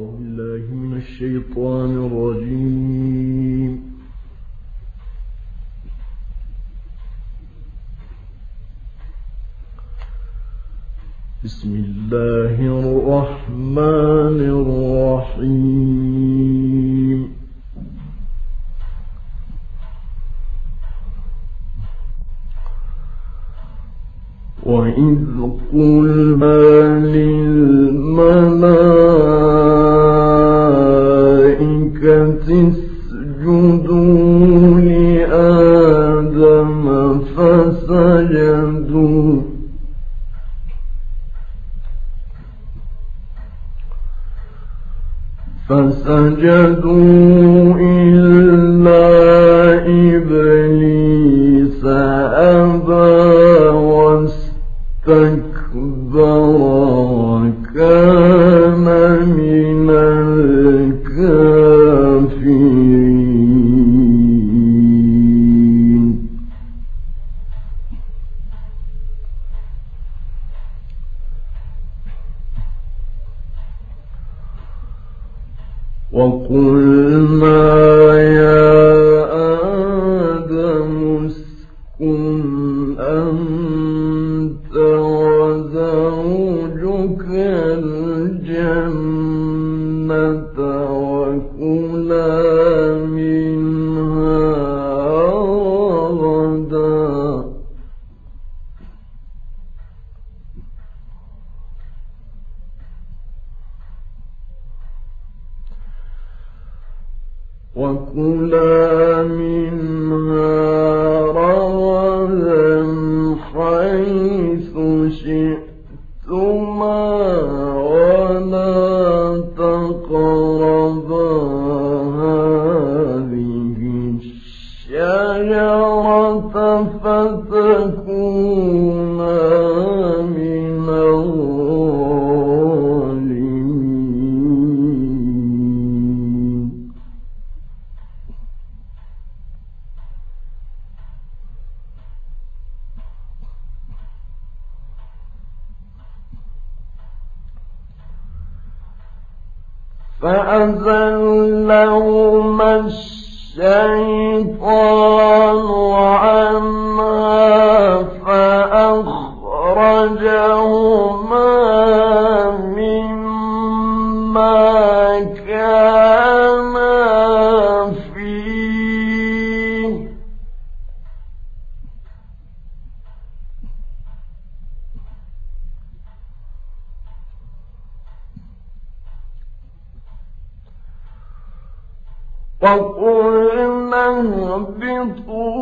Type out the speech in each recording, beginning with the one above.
أعوذ بالله من الشيطان الرجيم. بسم الله الرحمن الرحيم. وإذ قلنا للملائكة فسجدوا وقلنا يا وكلا فأزلهما الشيطان عنها فأخرجهما وقلنا اهبطوا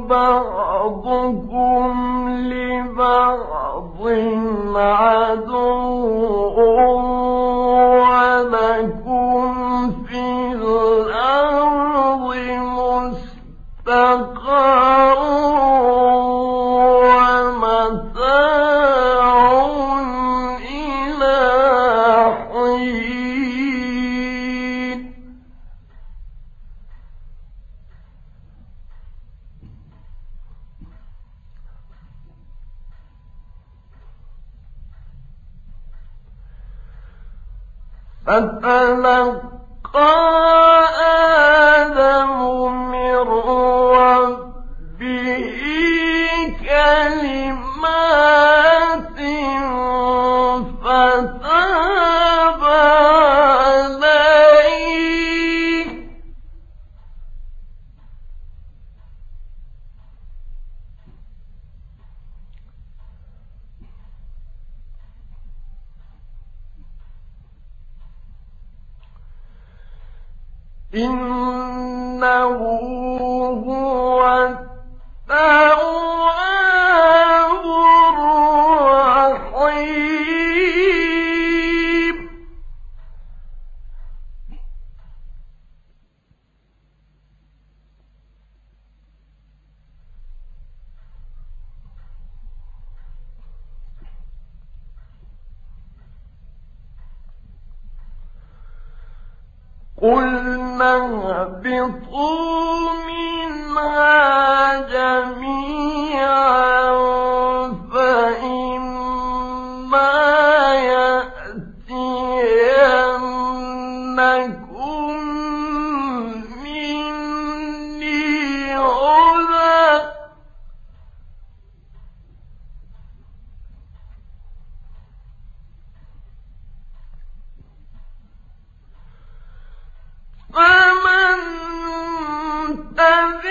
بعضكم لبعض عدو ولكم في فتلقى آدم إنه قلنا اهبطوا منها جميعا الذي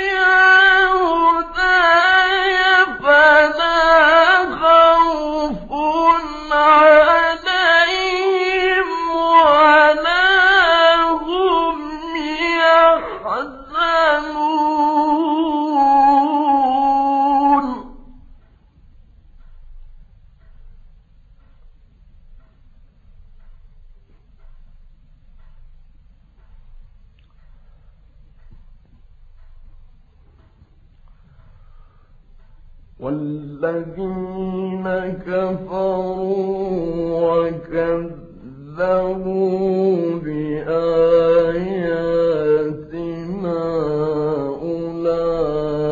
والذين كفروا وكذبوا بآياتنا أولئك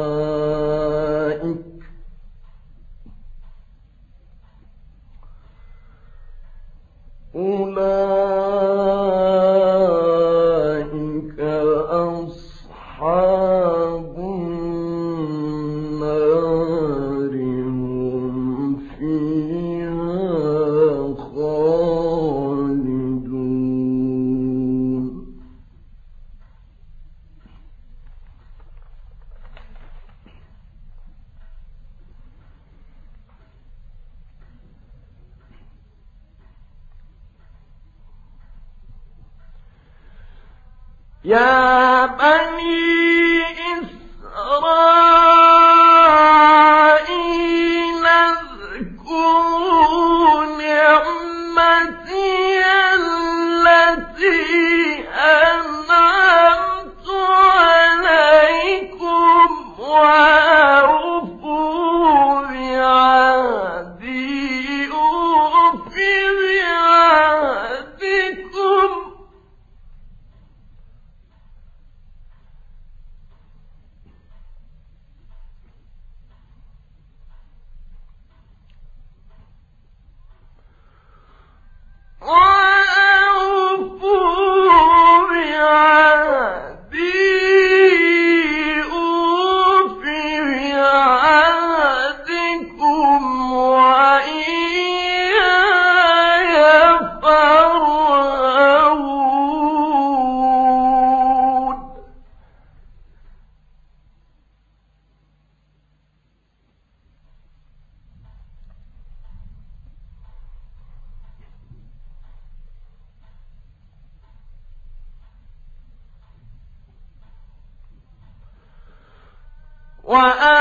أولئك يا بني إسرائيل اذكروا نعمتي وآمنوا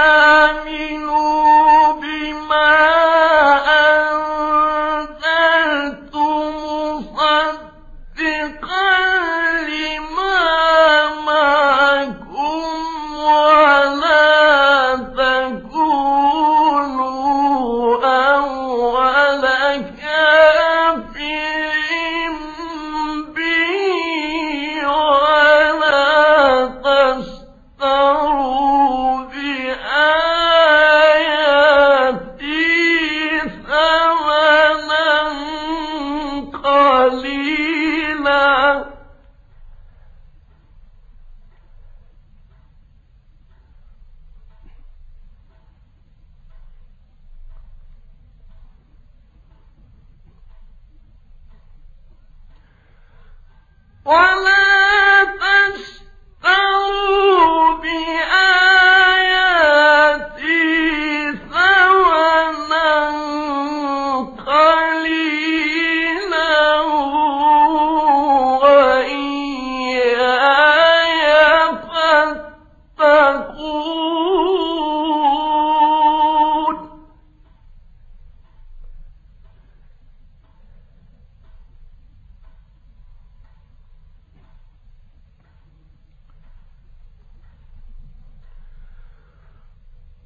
ولا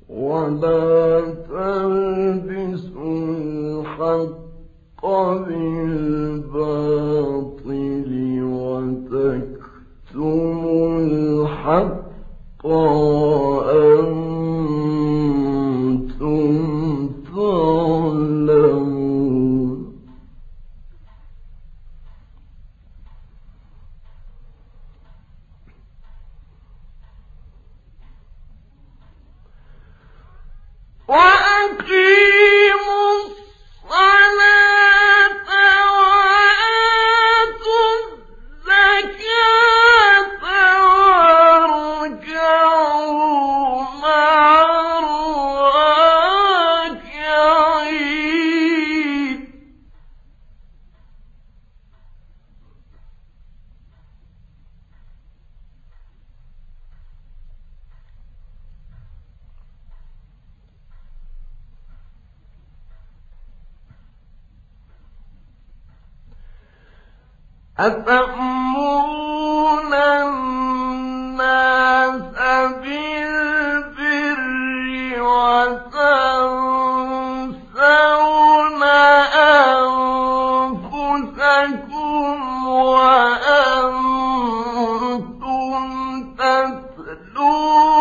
ولا تلبسوا الحق بالباطل وتكتموا الحق أتأمرون الناس بالبر وتنسون أنفسكم وأنتم تتلون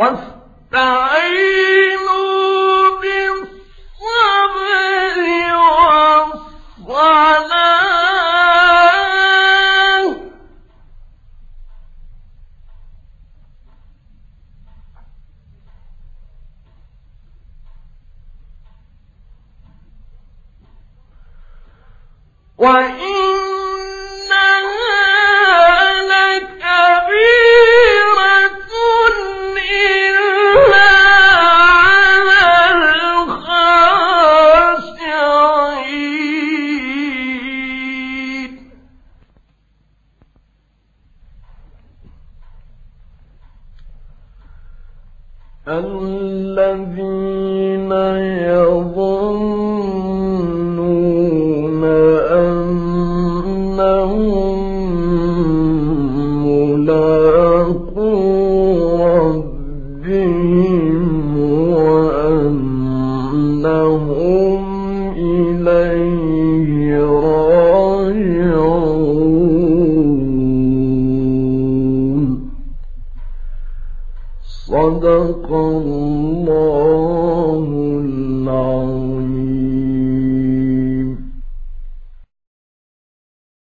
واستعينوا بالصبر والصلاة. الذين يظنون أنهم ملاقو ربهم